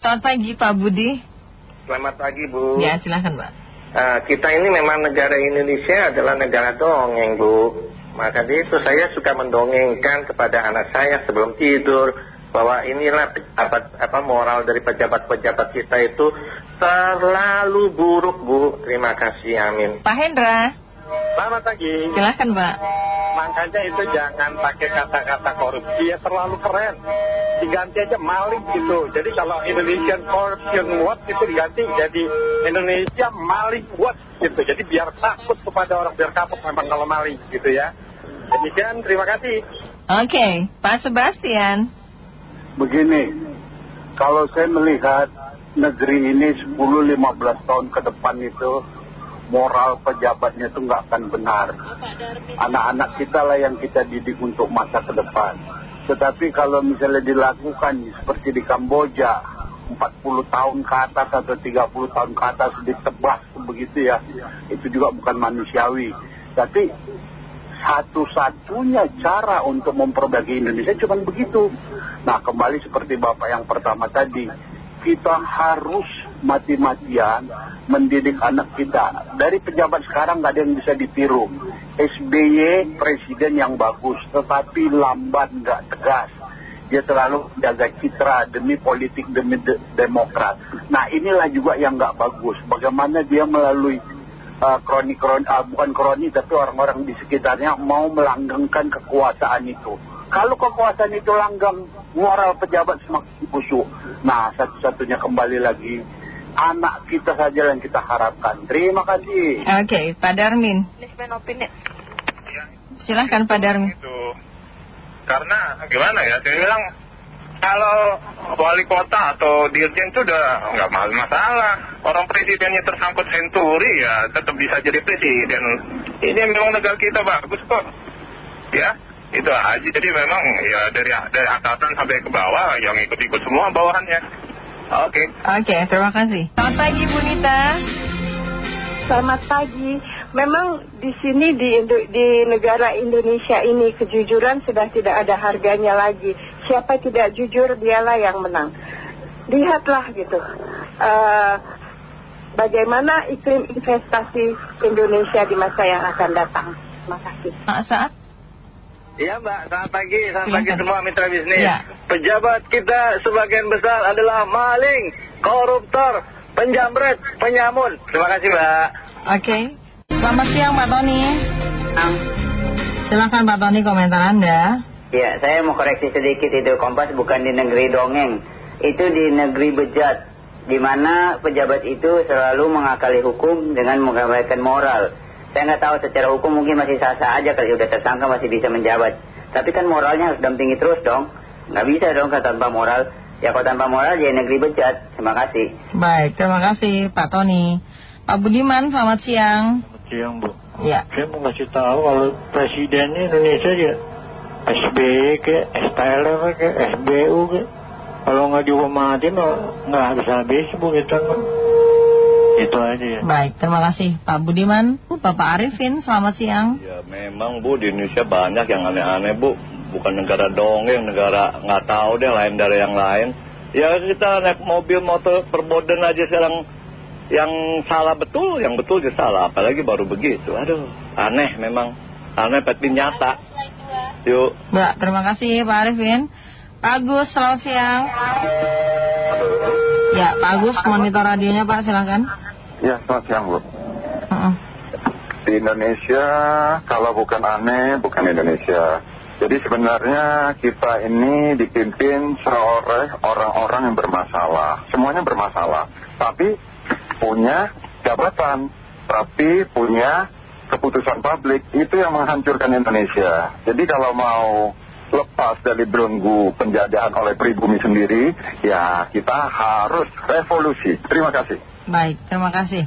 Selamat pagi Pak Budi. Selamat pagi Bu. Ya silahkan Pak. Uh, kita ini memang negara Indonesia adalah negara dongeng Bu. Maka itu saya suka mendongengkan kepada anak saya sebelum tidur bahwa inilah apa, apa moral dari pejabat-pejabat kita itu terlalu buruk Bu. Terima kasih amin. Pak Hendra. Selamat pagi. Silahkan Pak. Makanya itu jangan pakai kata-kata korupsi ya terlalu keren. Diganti aja maling gitu. Jadi kalau Indonesian Corruption Watch itu diganti jadi Indonesia Maling Watch gitu. Jadi biar takut kepada orang biar kapok memang kalau maling gitu ya. Demikian terima kasih. Oke, Pak Sebastian. Begini, kalau saya melihat negeri ini 10-15 tahun ke depan itu moral pejabatnya itu nggak akan benar. Anak-anak kita lah yang kita didik untuk masa ke depan. Tetapi kalau misalnya dilakukan seperti di Kamboja, 40 tahun ke atas atau 30 tahun ke atas ditebas begitu ya, itu juga bukan manusiawi. Tapi satu-satunya cara untuk memperbaiki Indonesia cuma begitu. Nah kembali seperti Bapak yang pertama tadi, kita harus mati-matian mendidik anak kita. Dari pejabat sekarang nggak ada yang bisa ditiru. SBY presiden yang bagus, tetapi lambat nggak tegas. Dia terlalu jaga citra demi politik, demi de demokrat. Nah inilah juga yang nggak bagus. Bagaimana dia melalui kroni-kroni, uh, uh, bukan kroni, tapi orang-orang di sekitarnya mau melanggengkan kekuasaan itu. Kalau kekuasaan itu langgang, moral pejabat semakin busuk. Nah, satu-satunya kembali lagi, anak kita saja yang kita harapkan. Terima kasih. Oke, Pak Darmin. Ya. Silahkan Pak Darmin. Itu. Karena gimana ya, saya bilang kalau wali kota atau dirjen itu udah nggak masalah. Orang presidennya tersangkut senturi ya tetap bisa jadi presiden. Ini memang negara kita bagus kok. Ya, itu aja. Jadi memang ya dari, dari atasan sampai ke bawah yang ikut-ikut semua bawahannya. Oke. Oke, terima kasih. Selamat pagi Bu Nita. Selamat pagi. Memang di sini di, di negara Indonesia ini kejujuran sudah tidak ada harganya lagi. Siapa tidak jujur dialah yang menang. Lihatlah gitu. Uh, bagaimana iklim investasi Indonesia di masa yang akan datang. Terima kasih. Pak Saat? Iya Mbak, selamat pagi, selamat pagi semua mitra bisnis. Ya. Pejabat kita sebagian besar adalah maling, koruptor, penjamret, penyamun. Terima kasih Mbak. Oke, selamat siang Pak Tony. Silahkan Pak Tony komentar Anda. Ya, saya mau koreksi sedikit itu Kompas bukan di negeri dongeng. Itu di negeri bejat. Di mana pejabat itu selalu mengakali hukum dengan mengabaikan moral. Saya nggak tahu secara hukum mungkin masih sah-sah aja kalau sudah tersangka masih bisa menjabat. Tapi kan moralnya harus dampingi terus dong. Nggak bisa dong kalau tanpa moral. Ya kalau tanpa moral jadi negeri bejat. Terima kasih. Baik, terima kasih Pak Tony. Pak Budiman, selamat siang. Selamat siang Bu. Ya. Saya mau kasih tahu kalau presidennya Indonesia ya SBY ke, STLR ke, SBU ke. Kalau nggak dihormatin nggak habis-habis Bu kita itu aja ya. Baik, terima kasih Pak Budiman. Bapak Arifin, selamat siang. Ya memang Bu, di Indonesia banyak yang aneh-aneh Bu. Bukan negara dongeng, negara nggak tahu deh lain dari yang lain. Ya kita naik mobil motor perboden aja sekarang yang salah betul, yang betul juga salah. Apalagi baru begitu. Aduh, aneh memang. Aneh tapi nyata. Yuk. Mbak, terima kasih Pak Arifin. Pak Agus, selamat siang. Ya, Pak Agus, monitor radionya Pak, silakan. Ya, selamat siang Bu. Uh-uh. Di Indonesia, kalau bukan aneh, bukan Indonesia. Jadi sebenarnya kita ini dipimpin oleh orang-orang yang bermasalah. Semuanya bermasalah. Tapi punya jabatan. Tapi punya keputusan publik. Itu yang menghancurkan Indonesia. Jadi kalau mau lepas dari belenggu penjajahan oleh pribumi sendiri, ya kita harus revolusi. Terima kasih. Baik, terima kasih.